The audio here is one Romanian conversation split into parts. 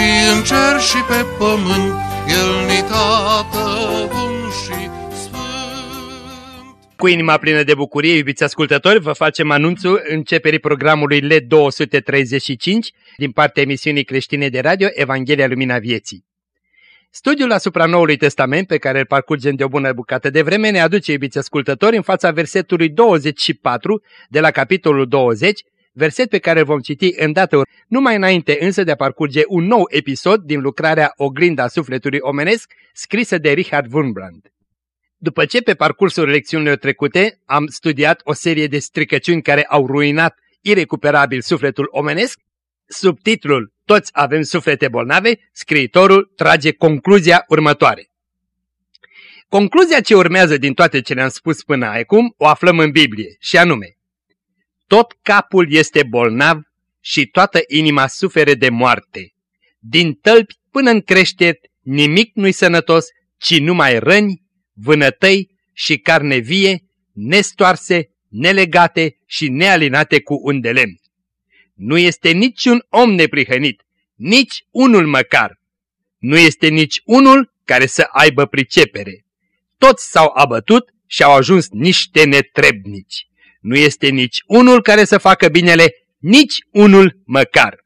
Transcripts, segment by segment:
și în cer și pe pământ, El ni tată bun și sfânt. Cu inima plină de bucurie, iubiți ascultători, vă facem anunțul începerii programului LED 235 din partea emisiunii creștine de radio Evanghelia Lumina Vieții. Studiul asupra Noului Testament, pe care îl parcurgem de o bună bucată de vreme, ne aduce, iubiți ascultători, în fața versetului 24 de la capitolul 20, verset pe care îl vom citi îndată numai înainte însă de a parcurge un nou episod din lucrarea Oglinda Sufletului Omenesc, scrisă de Richard Wurmbrand. După ce pe parcursul lecțiunilor trecute am studiat o serie de stricăciuni care au ruinat irecuperabil sufletul omenesc, sub titlul Toți avem suflete bolnave, scriitorul trage concluzia următoare. Concluzia ce urmează din toate ce le-am spus până acum o aflăm în Biblie și anume Tot capul este bolnav și toată inima sufere de moarte. Din tălpi până în creștet nimic nu-i sănătos, ci numai răni, vânătăi și carne vie, nestoarse, nelegate și nealinate cu un de lemn. Nu este niciun om neprihănit, nici unul măcar. Nu este nici unul care să aibă pricepere. Toți s-au abătut și au ajuns niște netrebnici. Nu este nici unul care să facă binele, nici unul măcar.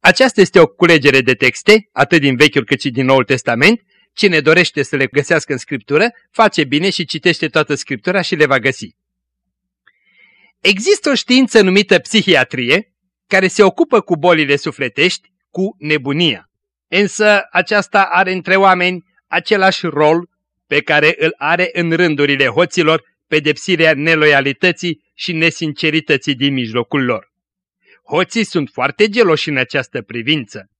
Aceasta este o culegere de texte, atât din Vechiul cât și din Noul Testament. Cine dorește să le găsească în Scriptură, face bine și citește toată Scriptura și le va găsi. Există o știință numită psihiatrie, care se ocupă cu bolile sufletești, cu nebunia. Însă aceasta are între oameni același rol pe care îl are în rândurile hoților pedepsirea neloialității și nesincerității din mijlocul lor. Hoții sunt foarte geloși în această privință.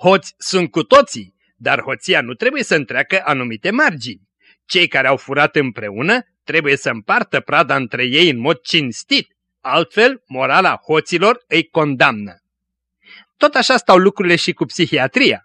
Hoți sunt cu toții, dar hoția nu trebuie să întreacă anumite margini. Cei care au furat împreună trebuie să împartă prada între ei în mod cinstit, altfel morala hoților îi condamnă. Tot așa stau lucrurile și cu psihiatria.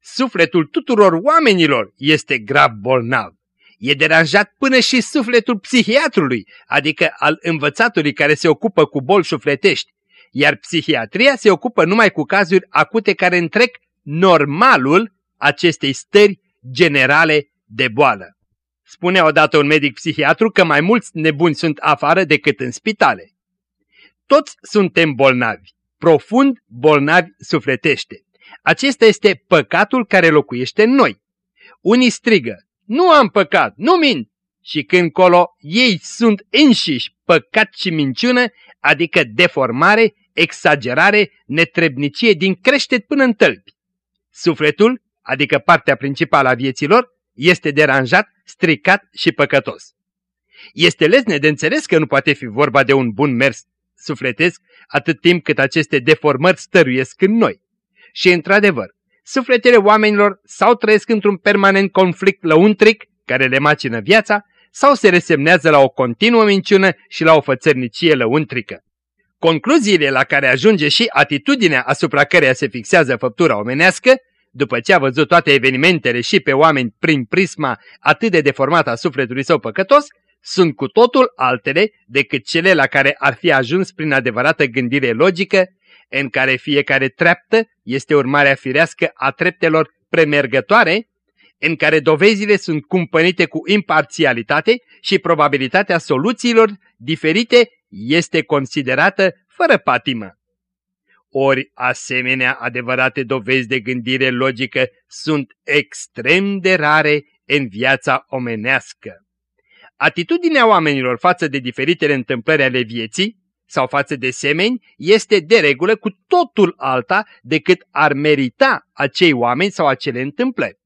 Sufletul tuturor oamenilor este grav bolnav. E deranjat până și sufletul psihiatrului, adică al învățatului care se ocupă cu boli sufletești, iar psihiatria se ocupă numai cu cazuri acute care întrec normalul acestei stări generale de boală. Spunea odată un medic psihiatru că mai mulți nebuni sunt afară decât în spitale. Toți suntem bolnavi, profund bolnavi sufletește. Acesta este păcatul care locuiește în noi. Unii strigă, nu am păcat, nu mint, și când colo ei sunt înșiși păcat și minciună, adică deformare, exagerare, netrebnicie din creștet până în tălpi. Sufletul, adică partea principală a vieților, este deranjat, stricat și păcătos. Este lesne de înțeles că nu poate fi vorba de un bun mers sufletesc atât timp cât aceste deformări stăruiesc în noi. Și într-adevăr, sufletele oamenilor sau trăiesc într-un permanent conflict lăuntric care le macină viața, sau se resemnează la o continuă minciună și la o fățărnicie lăuntrică. Concluziile la care ajunge și atitudinea asupra căreia se fixează făptura omenească, după ce a văzut toate evenimentele și pe oameni prin prisma atât de deformată a sufletului său păcătos, sunt cu totul altele decât cele la care ar fi ajuns prin adevărată gândire logică, în care fiecare treaptă este urmarea firească a treptelor premergătoare, în care dovezile sunt cumpănite cu imparțialitate și probabilitatea soluțiilor diferite este considerată fără patimă. Ori asemenea adevărate dovezi de gândire logică sunt extrem de rare în viața omenească. Atitudinea oamenilor față de diferitele întâmplări ale vieții sau față de semeni este de regulă cu totul alta decât ar merita acei oameni sau acele întâmplări.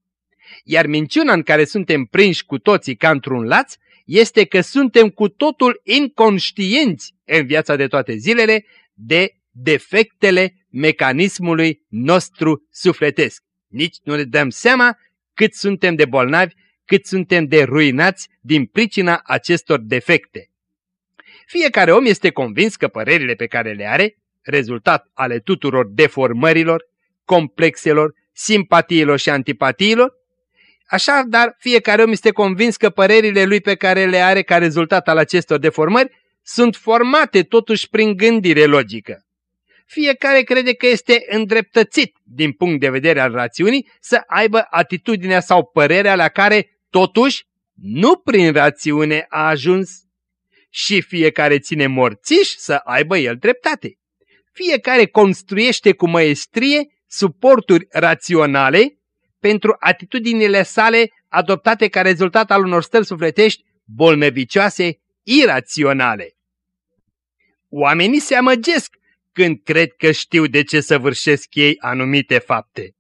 Iar minciuna în care suntem prinși cu toții ca într-un laț este că suntem cu totul inconștienți în viața de toate zilele de defectele mecanismului nostru sufletesc. Nici nu ne dăm seama cât suntem de bolnavi, cât suntem de ruinați din pricina acestor defecte. Fiecare om este convins că părerile pe care le are, rezultat ale tuturor deformărilor, complexelor, simpatiilor și antipatiilor, Așa, dar fiecare om este convins că părerile lui pe care le are ca rezultat al acestor deformări sunt formate totuși prin gândire logică. Fiecare crede că este îndreptățit din punct de vedere al rațiunii să aibă atitudinea sau părerea la care totuși nu prin rațiune a ajuns. Și fiecare ține morțiș să aibă el dreptate. Fiecare construiește cu măestrie suporturi raționale pentru atitudinile sale adoptate ca rezultat al unor stări sufletești bolnăvicioase, iraționale. Oamenii se amăgesc când cred că știu de ce săvârșesc ei anumite fapte.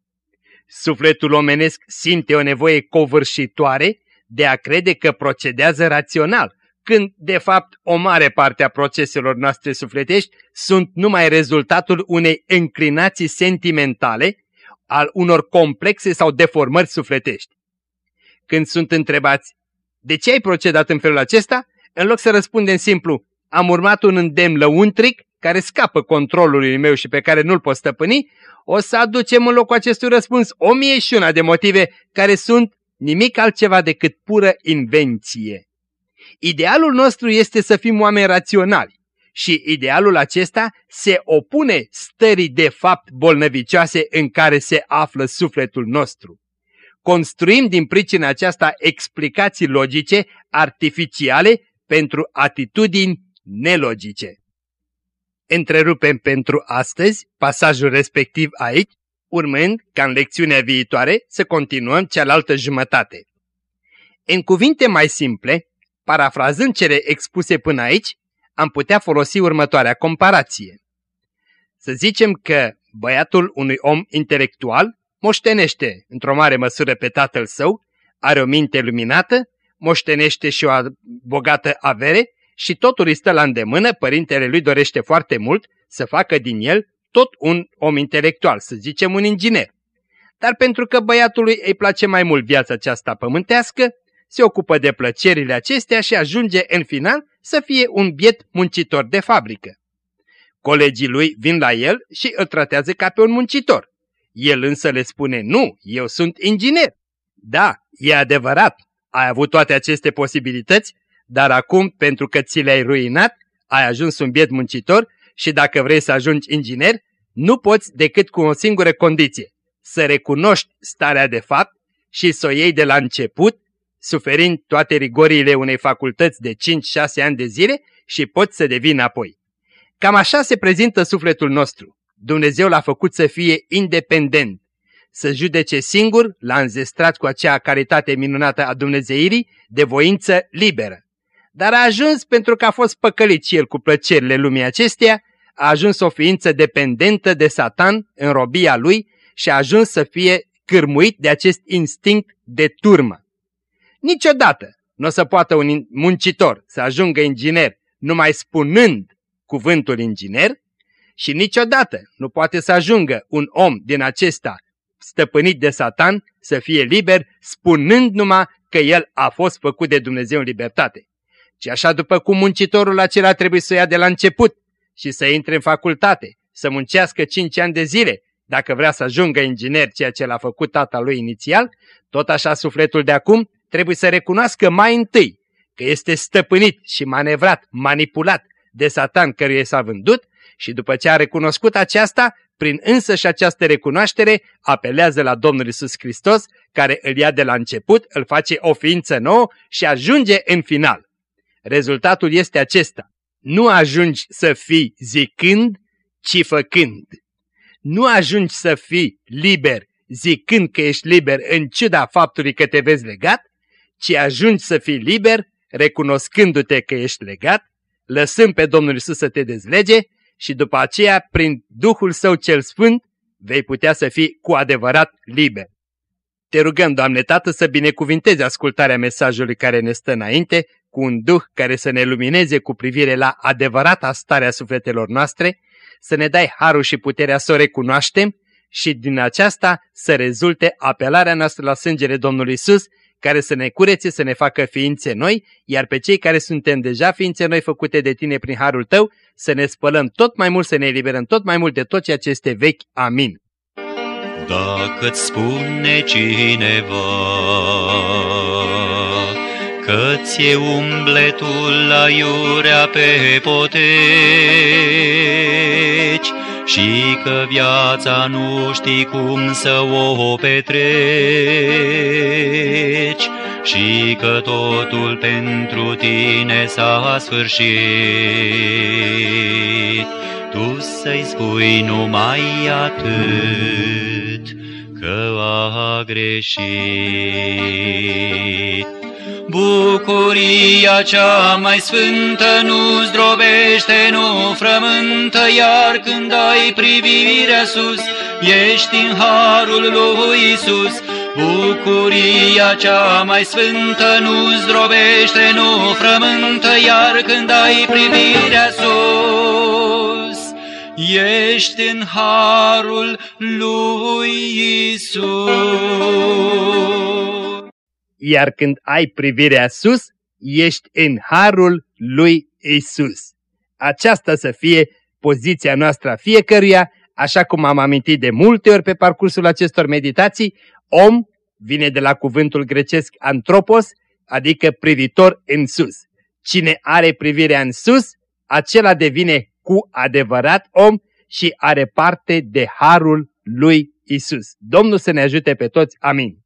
Sufletul omenesc simte o nevoie covârșitoare de a crede că procedează rațional, când, de fapt, o mare parte a proceselor noastre sufletești sunt numai rezultatul unei înclinații sentimentale al unor complexe sau deformări sufletești. Când sunt întrebați, de ce ai procedat în felul acesta? În loc să răspundem simplu, am urmat un îndemn lăuntric care scapă controlului meu și pe care nu-l pot stăpâni, o să aducem în locul acestui răspuns o mie și una de motive care sunt nimic altceva decât pură invenție. Idealul nostru este să fim oameni raționali, și idealul acesta se opune stării de fapt bolnăvicioase în care se află sufletul nostru. Construim din pricina aceasta explicații logice, artificiale, pentru atitudini nelogice. Întrerupem pentru astăzi pasajul respectiv aici, urmând ca în lecțiunea viitoare să continuăm cealaltă jumătate. În cuvinte mai simple, parafrazând cele expuse până aici, am putea folosi următoarea comparație. Să zicem că băiatul unui om intelectual moștenește într-o mare măsură pe tatăl său, are o minte luminată, moștenește și o bogată avere și totul îi stă la îndemână, părintele lui dorește foarte mult să facă din el tot un om intelectual, să zicem un inginer. Dar pentru că băiatului îi place mai mult viața aceasta pământească, se ocupă de plăcerile acestea și ajunge în final să fie un biet muncitor de fabrică. Colegii lui vin la el și îl tratează ca pe un muncitor. El însă le spune, nu, eu sunt inginer. Da, e adevărat, ai avut toate aceste posibilități, dar acum, pentru că ți le-ai ruinat, ai ajuns un biet muncitor și dacă vrei să ajungi inginer, nu poți decât cu o singură condiție, să recunoști starea de fapt și să o iei de la început suferind toate rigorile unei facultăți de 5-6 ani de zile și pot să devină apoi. Cam așa se prezintă sufletul nostru. Dumnezeu l-a făcut să fie independent, să judece singur, l-a înzestrat cu acea caritate minunată a Dumnezeirii de voință liberă. Dar a ajuns pentru că a fost păcălit și el cu plăcerile lumii acesteia, a ajuns o ființă dependentă de Satan în robia lui și a ajuns să fie cârmuit de acest instinct de turmă. Niciodată nu o să poată un muncitor să ajungă inginer numai spunând cuvântul inginer și niciodată nu poate să ajungă un om din acesta stăpânit de Satan să fie liber spunând numai că el a fost făcut de Dumnezeu în libertate. Ci așa după cum muncitorul acela trebuie să ia de la început și să intre în facultate, să muncească 5 ani de zile, dacă vrea să ajungă inginer ceea ce l-a făcut tata lui inițial, tot așa sufletul de acum trebuie să recunoască mai întâi că este stăpânit și manevrat, manipulat de satan căruia s-a vândut și după ce a recunoscut aceasta, prin însăși această recunoaștere, apelează la Domnul Isus Hristos, care îl ia de la început, îl face o ființă nouă și ajunge în final. Rezultatul este acesta. Nu ajungi să fii zicând, ci făcând. Nu ajungi să fii liber zicând că ești liber în ciuda faptului că te vezi legat, ci ajungi să fii liber, recunoscându-te că ești legat, lăsând pe Domnul Isus să te dezlege și după aceea, prin Duhul Său cel Sfânt, vei putea să fii cu adevărat liber. Te rugăm, Doamne Tată, să binecuvintezi ascultarea mesajului care ne stă înainte, cu un Duh care să ne lumineze cu privire la adevărata stare a sufletelor noastre, să ne dai harul și puterea să o recunoaștem și din aceasta să rezulte apelarea noastră la sângele Domnului Isus, care să ne curețe, să ne facă ființe noi, iar pe cei care suntem deja ființe noi făcute de tine prin harul tău, să ne spălăm tot mai mult, să ne eliberăm tot mai mult de tot ceea ce este vechi. Amin. Dacă-ți spune cineva că ți-e umbletul la iurea pe poteci și că viața nu știi cum să o petreci și că totul pentru tine s-a sfârșit. Tu să-i spui numai atât că a greșit. Bucuria cea mai sfântă nu zdrobește, nu frământă, iar când ai privirea sus, ești în harul lui Isus. Bucuria cea mai sfântă nu zdrobește, nu frământă, iar când ai privirea sus, ești în harul lui Isus iar când ai privirea sus, ești în harul lui Isus. Aceasta să fie poziția noastră a fiecăruia, așa cum am amintit de multe ori pe parcursul acestor meditații, om vine de la cuvântul grecesc antropos, adică privitor în sus. Cine are privirea în sus, acela devine cu adevărat om și are parte de harul lui Isus. Domnul să ne ajute pe toți. Amin.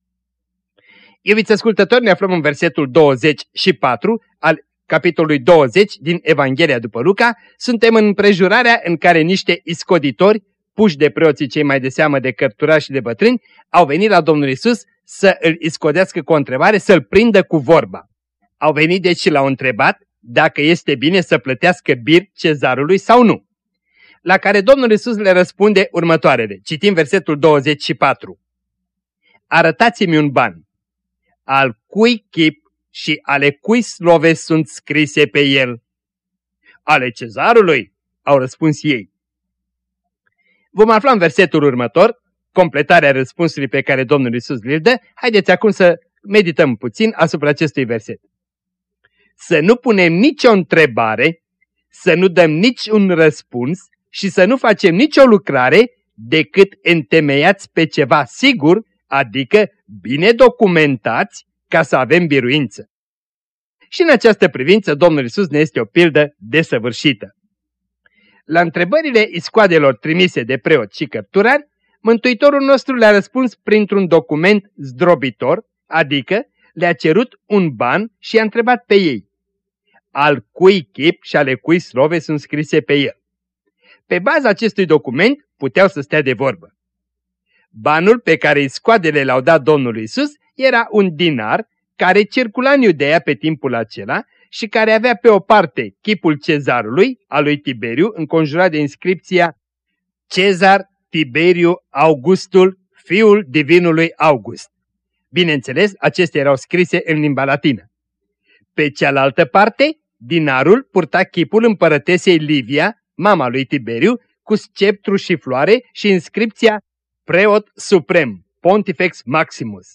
Iubiți ascultători, ne aflăm în versetul 24 al capitolului 20 din Evanghelia după Luca. Suntem în împrejurarea în care niște iscoditori, puși de preoții cei mai de seamă de cărturași și de bătrâni, au venit la Domnul Isus să îl iscodească cu o întrebare, să-l prindă cu vorba. Au venit deci și l-au întrebat dacă este bine să plătească bir cezarului sau nu. La care Domnul Isus le răspunde următoarele. Citim versetul 24. Arătați-mi un ban al cui chip și ale cui slove sunt scrise pe el? Ale cezarului, au răspuns ei. Vom afla în versetul următor completarea răspunsului pe care Domnul Isus îl dă. Haideți acum să medităm puțin asupra acestui verset. Să nu punem nicio întrebare, să nu dăm nici un răspuns și să nu facem nicio lucrare decât întemeiați pe ceva sigur adică bine documentați ca să avem biruință. Și în această privință Domnul Isus ne este o pildă desăvârșită. La întrebările iscoadelor trimise de preoți și cărturari, Mântuitorul nostru le-a răspuns printr-un document zdrobitor, adică le-a cerut un ban și a întrebat pe ei, al cui chip și ale cui slove sunt scrise pe el. Pe baza acestui document puteau să stea de vorbă. Banul pe care iscoadele l-au dat Domnului Isus era un dinar care circula în Iudeea pe timpul acela și care avea pe o parte chipul cezarului, al lui Tiberiu, înconjurat de inscripția Cezar Tiberiu Augustul, fiul divinului August. Bineînțeles, acestea erau scrise în limba latină. Pe cealaltă parte, dinarul purta chipul împărătesei Livia, mama lui Tiberiu, cu sceptru și floare și inscripția preot suprem, Pontifex Maximus.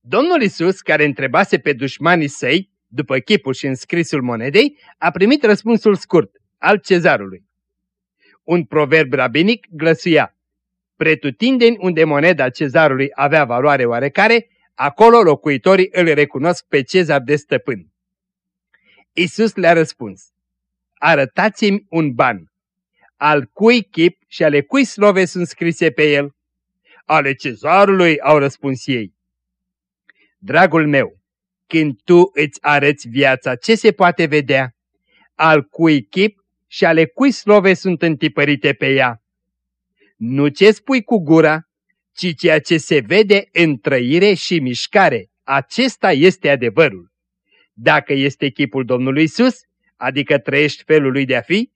Domnul Isus, care întrebase pe dușmanii săi, după chipul și înscrisul monedei, a primit răspunsul scurt, al cezarului. Un proverb rabinic glăsuia, pretutindeni unde moneda cezarului avea valoare oarecare, acolo locuitorii îl recunosc pe cezar de stăpân. Isus le-a răspuns, arătați-mi un ban al cui chip și ale cui slove sunt scrise pe el? Ale cezarului, au răspuns ei. Dragul meu, când tu îți arăți viața, ce se poate vedea? Al cui chip și ale cui slove sunt întipărite pe ea? Nu ce spui cu gura, ci ceea ce se vede în trăire și mișcare. Acesta este adevărul. Dacă este chipul Domnului Isus, adică trăiești felul lui de a fi,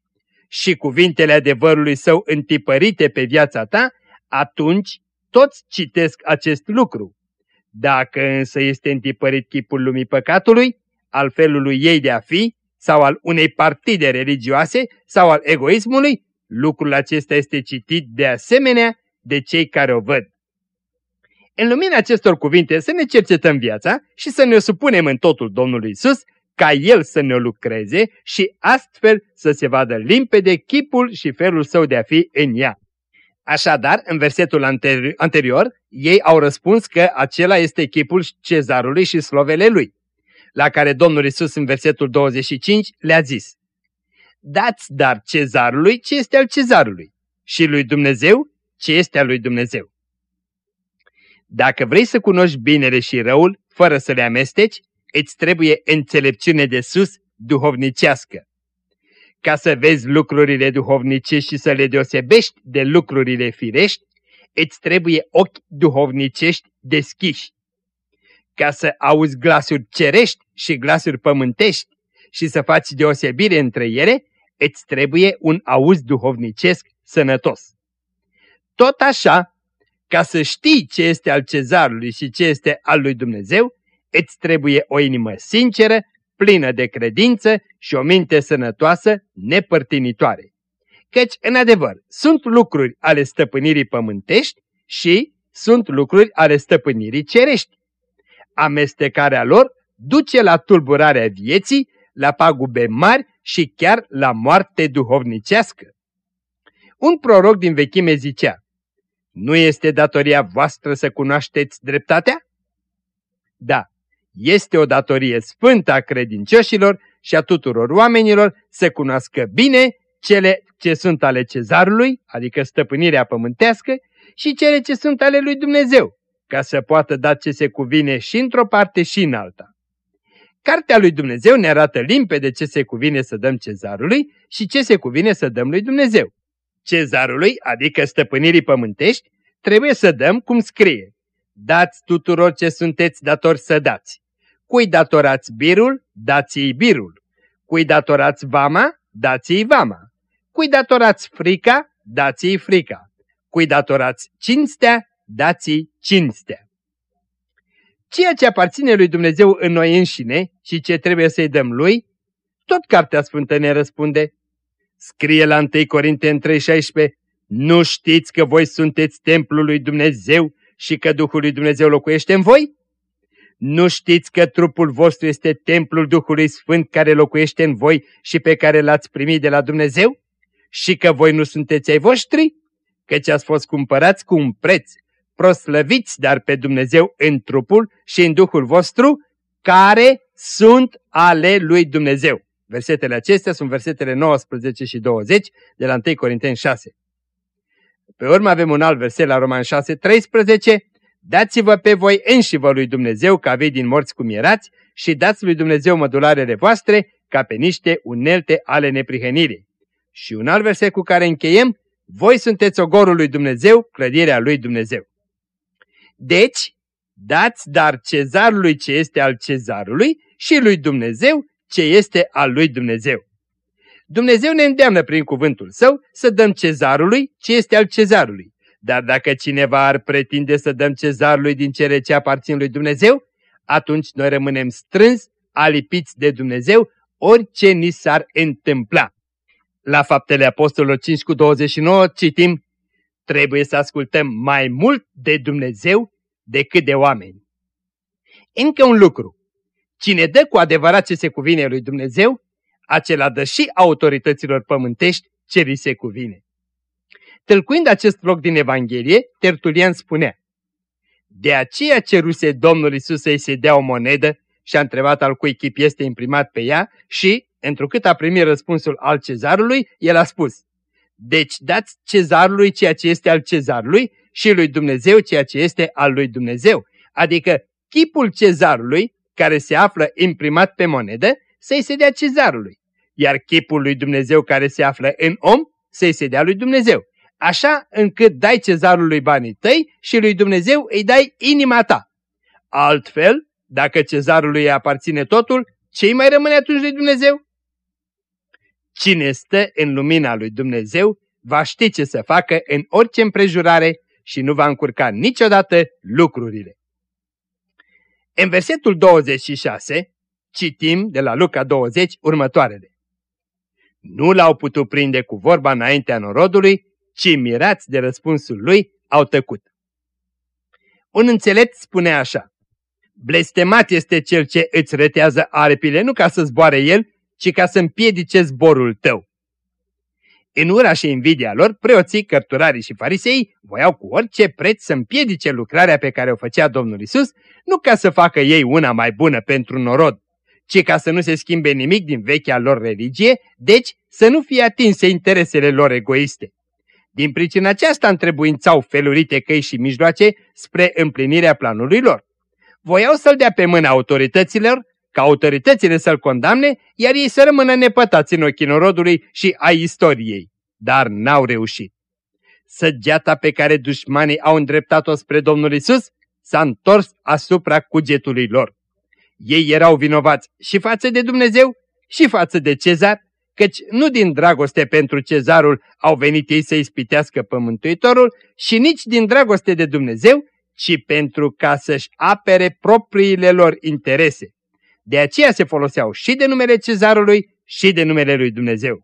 și cuvintele adevărului său întipărite pe viața ta, atunci toți citesc acest lucru. Dacă însă este întipărit chipul lumii păcatului, al felului ei de a fi, sau al unei partide religioase, sau al egoismului, Lucrul acesta este citit de asemenea de cei care o văd. În lumina acestor cuvinte să ne cercetăm viața și să ne supunem în totul Domnului Isus, ca El să ne lucreze și astfel să se vadă limpede chipul și felul său de a fi în ea. Așadar, în versetul anterior, ei au răspuns că acela este chipul cezarului și slovele lui, la care Domnul Isus în versetul 25 le-a zis, Dați dar cezarului ce este al cezarului și lui Dumnezeu ce este al lui Dumnezeu. Dacă vrei să cunoști binele și răul, fără să le amesteci, îți trebuie înțelepciune de sus, duhovnicească. Ca să vezi lucrurile duhovnicești și să le deosebești de lucrurile firești, îți trebuie ochi duhovnicești deschiși. Ca să auzi glasuri cerești și glasuri pământești și să faci deosebire între ele, îți trebuie un auz duhovnicesc sănătos. Tot așa, ca să știi ce este al cezarului și ce este al lui Dumnezeu, îți trebuie o inimă sinceră, plină de credință și o minte sănătoasă, nepărtinitoare. Căci, în adevăr, sunt lucruri ale stăpânirii pământești și sunt lucruri ale stăpânirii cerești. Amestecarea lor duce la tulburarea vieții, la pagube mari și chiar la moarte duhovnicească. Un proroc din vechime zicea, Nu este datoria voastră să cunoașteți dreptatea? Da, este o datorie sfântă a credincioșilor și a tuturor oamenilor să cunoască bine cele ce sunt ale cezarului, adică stăpânirea pământească, și cele ce sunt ale lui Dumnezeu, ca să poată da ce se cuvine și într-o parte și în alta. Cartea lui Dumnezeu ne arată limpede ce se cuvine să dăm cezarului și ce se cuvine să dăm lui Dumnezeu. Cezarului, adică stăpânirii pământești, trebuie să dăm cum scrie. Dați tuturor ce sunteți datori să dați. Cui datorați birul, dați-i birul. Cui datorați vama, dați-i vama. Cui datorați frica, dați-i frica. Cui datorați cinstea, dați-i cinstea. Ceea ce aparține lui Dumnezeu în noi înșine și ce trebuie să-i dăm lui, tot Cartea Sfântă ne răspunde. Scrie la 1 Corinteni 3,16 Nu știți că voi sunteți templul lui Dumnezeu și că Duhul lui Dumnezeu locuiește în voi? Nu știți că trupul vostru este templul Duhului Sfânt care locuiește în voi și pe care l-ați primit de la Dumnezeu? Și că voi nu sunteți ai voștri? Căci ați fost cumpărați cu un preț. Proslăviți dar pe Dumnezeu în trupul și în Duhul vostru, care sunt ale lui Dumnezeu. Versetele acestea sunt versetele 19 și 20 de la 1 Corinteni 6. Pe urmă avem un alt verset la Roman 6, 13. Dați-vă pe voi înșivă lui Dumnezeu ca vei din morți cum erați și dați lui Dumnezeu mădularele voastre ca pe niște unelte ale neprihănirii. Și un alt verset cu care încheiem, voi sunteți ogorul lui Dumnezeu, clădirea lui Dumnezeu. Deci, dați dar cezarului ce este al cezarului și lui Dumnezeu ce este al lui Dumnezeu. Dumnezeu ne îndeamnă prin cuvântul său să dăm cezarului ce este al cezarului. Dar dacă cineva ar pretinde să dăm cezarului din cele ce aparțin lui Dumnezeu, atunci noi rămânem strâns, alipiți de Dumnezeu, orice ni s-ar întâmpla. La faptele apostolilor 5 cu 29 citim, trebuie să ascultăm mai mult de Dumnezeu decât de oameni. Încă un lucru. Cine dă cu adevărat ce se cuvine lui Dumnezeu, acela dă și autorităților pământești ce li se cuvine. Tâlcuind acest loc din Evanghelie, Tertulian spunea, De aceea ceruse Domnul Isus să-i se dea o monedă și a întrebat al cui chip este imprimat pe ea și, întrucât a primit răspunsul al cezarului, el a spus, Deci dați cezarului ceea ce este al cezarului și lui Dumnezeu ceea ce este al lui Dumnezeu. Adică chipul cezarului, care se află imprimat pe monedă, să-i se dea cezarului, iar chipul lui Dumnezeu care se află în om, să-i se dea lui Dumnezeu. Așa încât dai cezarului banii tăi și lui Dumnezeu îi dai inima ta. Altfel, dacă cezarului îi aparține totul, ce mai rămâne atunci lui Dumnezeu? Cine stă în lumina lui Dumnezeu va ști ce să facă în orice împrejurare și nu va încurca niciodată lucrurile. În versetul 26 citim de la Luca 20 următoarele. nu l-au putut prinde cu vorba înaintea norodului, ci mirați de răspunsul lui, au tăcut. Un înțelept spune așa, Blestemat este cel ce îți retează aripile, nu ca să zboare el, ci ca să împiedice zborul tău. În ura și invidia lor, preoții, cărturarii și farisei voiau cu orice preț să împiedice lucrarea pe care o făcea Domnul Isus, nu ca să facă ei una mai bună pentru norod, ci ca să nu se schimbe nimic din vechea lor religie, deci să nu fie atinse interesele lor egoiste. Din pricina aceasta întrebuințau felurite căi și mijloace spre împlinirea planului lor. Voiau să-l dea pe mâna autorităților, ca autoritățile să-l condamne, iar ei să rămână nepătați în ochii norodului și a istoriei. Dar n-au reușit. Săgeata pe care dușmanii au îndreptat-o spre Domnul Isus s-a întors asupra cugetului lor. Ei erau vinovați și față de Dumnezeu și față de Cezar, căci nu din dragoste pentru cezarul au venit ei să ispitească pământuitorul și nici din dragoste de Dumnezeu, ci pentru ca să-și apere propriile lor interese. De aceea se foloseau și de numele cezarului și de numele lui Dumnezeu.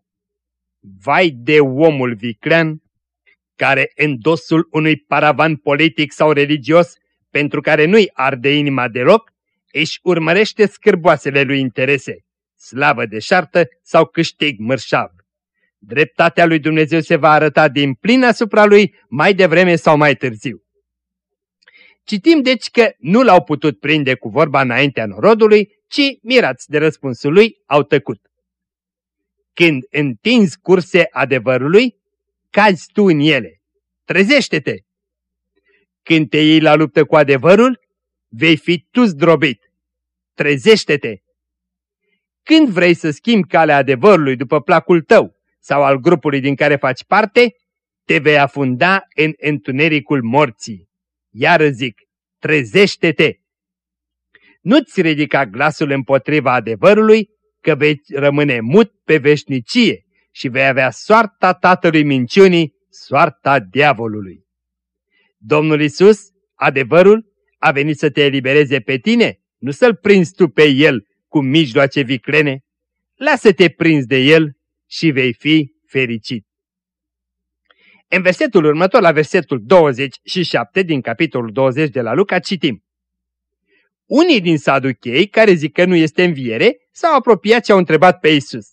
Vai de omul viclean care în dosul unui paravan politic sau religios pentru care nu-i arde inima deloc, își urmărește scârboasele lui interese, slavă deșartă sau câștig mărșav. Dreptatea lui Dumnezeu se va arăta din plin asupra lui mai devreme sau mai târziu. Citim deci că nu l-au putut prinde cu vorba înaintea norodului, ci, mirați de răspunsul lui, au tăcut. Când întinzi curse adevărului, cazi tu în ele. Trezește-te! Când te iei la luptă cu adevărul, vei fi tu zdrobit. Trezește-te! Când vrei să schimbi calea adevărului după placul tău sau al grupului din care faci parte, te vei afunda în întunericul morții. Iar zic, trezește-te! Nu-ți ridica glasul împotriva adevărului, că vei rămâne mut pe veșnicie și vei avea soarta tatălui minciunii, soarta diavolului. Domnul Isus, adevărul, a venit să te elibereze pe tine, nu să-l prinzi tu pe el cu mijloace viclene. Lasă-te prins de el și vei fi fericit. În versetul următor, la versetul 27 din capitolul 20 de la Luca, citim. Unii din saduchei, care zic că nu este înviere, s-au apropiat și au întrebat pe Isus.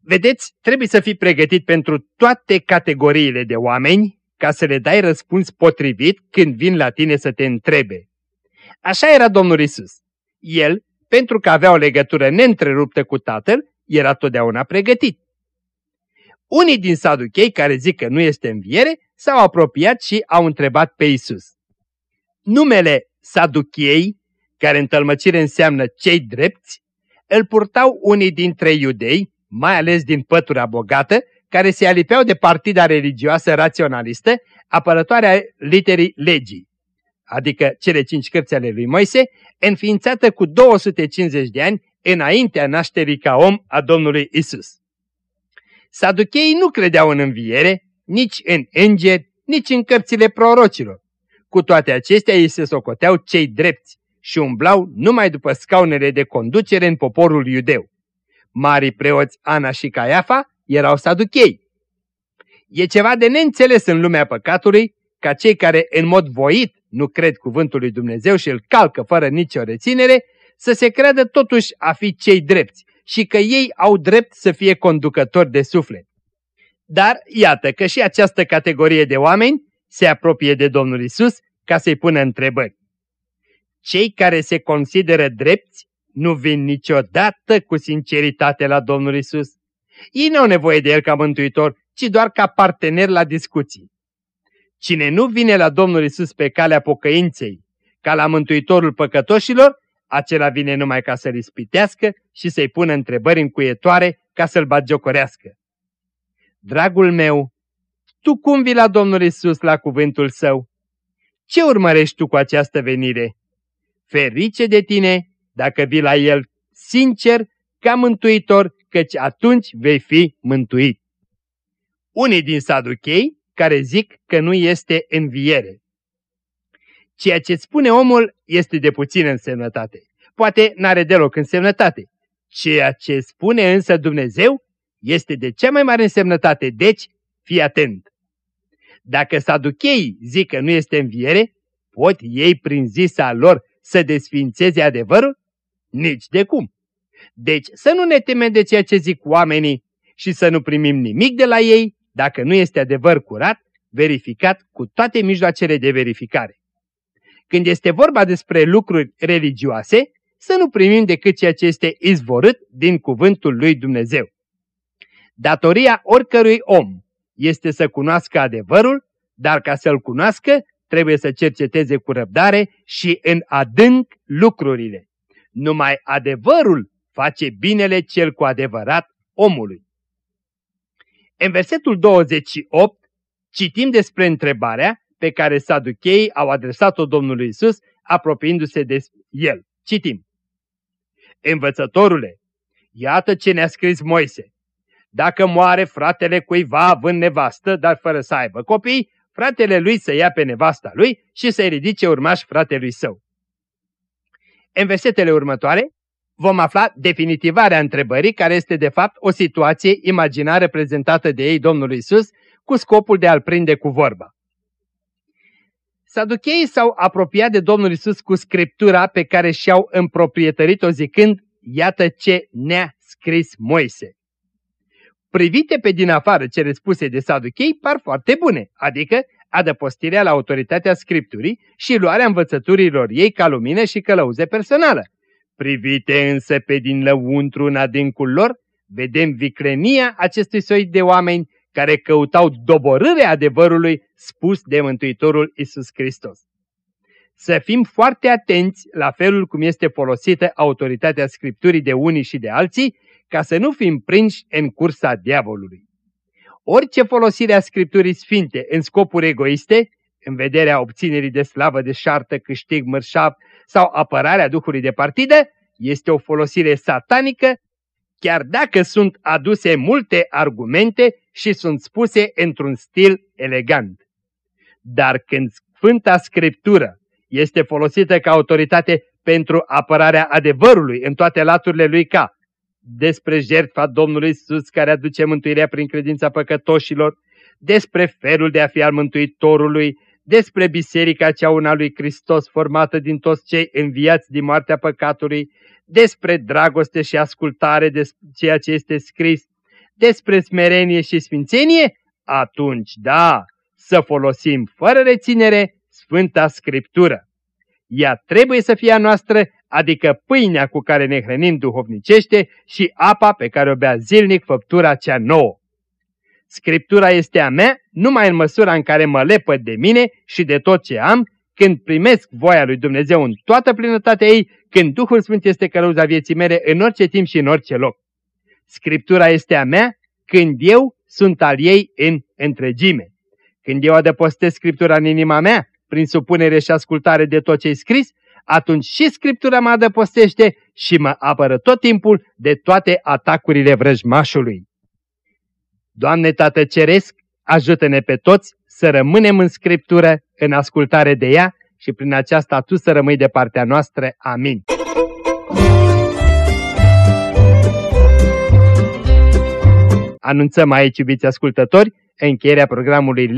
Vedeți, trebuie să fii pregătit pentru toate categoriile de oameni ca să le dai răspuns potrivit când vin la tine să te întrebe. Așa era Domnul Isus. El, pentru că avea o legătură neîntreruptă cu Tatăl, era totdeauna pregătit. Unii din saduchei care zic că nu este înviere s-au apropiat și au întrebat pe Isus. Numele saduchei, care în tălmăcire înseamnă cei drepți, îl purtau unii dintre iudei, mai ales din pătura bogată, care se alipeau de partida religioasă raționalistă, apărătoarea literii legii, adică cele cinci cărți ale lui Moise, înființată cu 250 de ani înaintea nașterii ca om a Domnului Isus. Saducheii nu credeau în înviere, nici în îngeri, nici în cărțile prorocilor. Cu toate acestea ei se socoteau cei drepți și umblau numai după scaunele de conducere în poporul iudeu. Marii preoți Ana și Caiafa erau saduchei. E ceva de neînțeles în lumea păcatului ca cei care în mod voit nu cred cuvântul lui Dumnezeu și îl calcă fără nicio reținere, să se creadă totuși a fi cei drepți și că ei au drept să fie conducători de suflet. Dar iată că și această categorie de oameni se apropie de Domnul Isus ca să-i pună întrebări. Cei care se consideră drepți nu vin niciodată cu sinceritate la Domnul Isus. Ei nu au nevoie de El ca mântuitor, ci doar ca partener la discuții. Cine nu vine la Domnul Isus pe calea pocăinței, ca la mântuitorul păcătoșilor, acela vine numai ca să-l ispitească și să-i pună întrebări încuietoare ca să-l bagiocorească. Dragul meu, tu cum vii la Domnul Isus la cuvântul său? Ce urmărești tu cu această venire? Ferice de tine dacă vii la El sincer, ca mântuitor, căci atunci vei fi mântuit. Unii din saduchei care zic că nu este înviere. Ceea ce spune omul este de puțină însemnătate. Poate n-are deloc însemnătate. Ceea ce spune însă Dumnezeu este de cea mai mare însemnătate, deci fii atent. Dacă saducheii zic că nu este înviere, pot ei prin zisa lor să desfințeze adevărul? Nici de cum. Deci să nu ne temem de ceea ce zic oamenii și să nu primim nimic de la ei dacă nu este adevăr curat, verificat cu toate mijloacele de verificare. Când este vorba despre lucruri religioase, să nu primim decât ceea ce este izvorât din cuvântul lui Dumnezeu. Datoria oricărui om este să cunoască adevărul, dar ca să-l cunoască, trebuie să cerceteze cu răbdare și în adânc lucrurile. Numai adevărul face binele cel cu adevărat omului. În versetul 28 citim despre întrebarea pe care saducheii au adresat-o Domnului Isus, apropiindu-se de el. Citim. Învățătorule, iată ce ne-a scris Moise. Dacă moare fratele cuiva având nevastă, dar fără să aibă copii, fratele lui să ia pe nevasta lui și să-i ridice urmaș fratelui său. În versetele următoare vom afla definitivarea întrebării, care este de fapt o situație imaginară prezentată de ei Domnului Isus, cu scopul de a-l prinde cu vorba. Saducheii s-au apropiat de Domnul Isus cu scriptura pe care și-au împroprietărit-o zicând, iată ce ne-a scris Moise. Privite pe din afară cele spuse de saduchei par foarte bune, adică adăpostirea la autoritatea Scripturii și luarea învățăturilor ei ca lumină și călăuze personală. Privite însă pe din lăuntru în adâncul lor, vedem vicrenia acestui soi de oameni care căutau doborârea adevărului spus de Mântuitorul Isus Hristos. Să fim foarte atenți la felul cum este folosită autoritatea Scripturii de unii și de alții, ca să nu fim prinși în cursa diavolului. Orice folosire a Scripturii Sfinte în scopuri egoiste, în vederea obținerii de slavă de șartă, câștig mărșav sau apărarea Duhului de partidă, este o folosire satanică, chiar dacă sunt aduse multe argumente și sunt spuse într-un stil elegant. Dar când Sfânta Scriptură este folosită ca autoritate pentru apărarea adevărului în toate laturile lui ca despre jertfa Domnului Isus care aduce mântuirea prin credința păcătoșilor, despre felul de a fi al Mântuitorului, despre biserica cea una lui Hristos formată din toți cei înviați din moartea păcatului, despre dragoste și ascultare de ceea ce este scris, despre smerenie și sfințenie, atunci, da, să folosim fără reținere Sfânta Scriptură. Ea trebuie să fie a noastră, adică pâinea cu care ne hrănim duhovnicește și apa pe care o bea zilnic făptura cea nouă. Scriptura este a mea numai în măsura în care mă lepăd de mine și de tot ce am, când primesc voia lui Dumnezeu în toată plinătatea ei, când Duhul Sfânt este călăuza vieții mele în orice timp și în orice loc. Scriptura este a mea când eu sunt al ei în întregime. Când eu adăpostesc Scriptura în inima mea, prin supunere și ascultare de tot ce-i scris, atunci și Scriptura mă adăpostește și mă apără tot timpul de toate atacurile vrăjmașului. Doamne Tată Ceresc, ajută-ne pe toți să rămânem în Scriptură, în ascultare de ea și prin aceasta Tu să rămâi de partea noastră. Amin. Anunțăm aici, iubiți ascultători, încheierea programului L235.